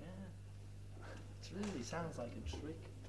Yeah. It really sounds like a trick.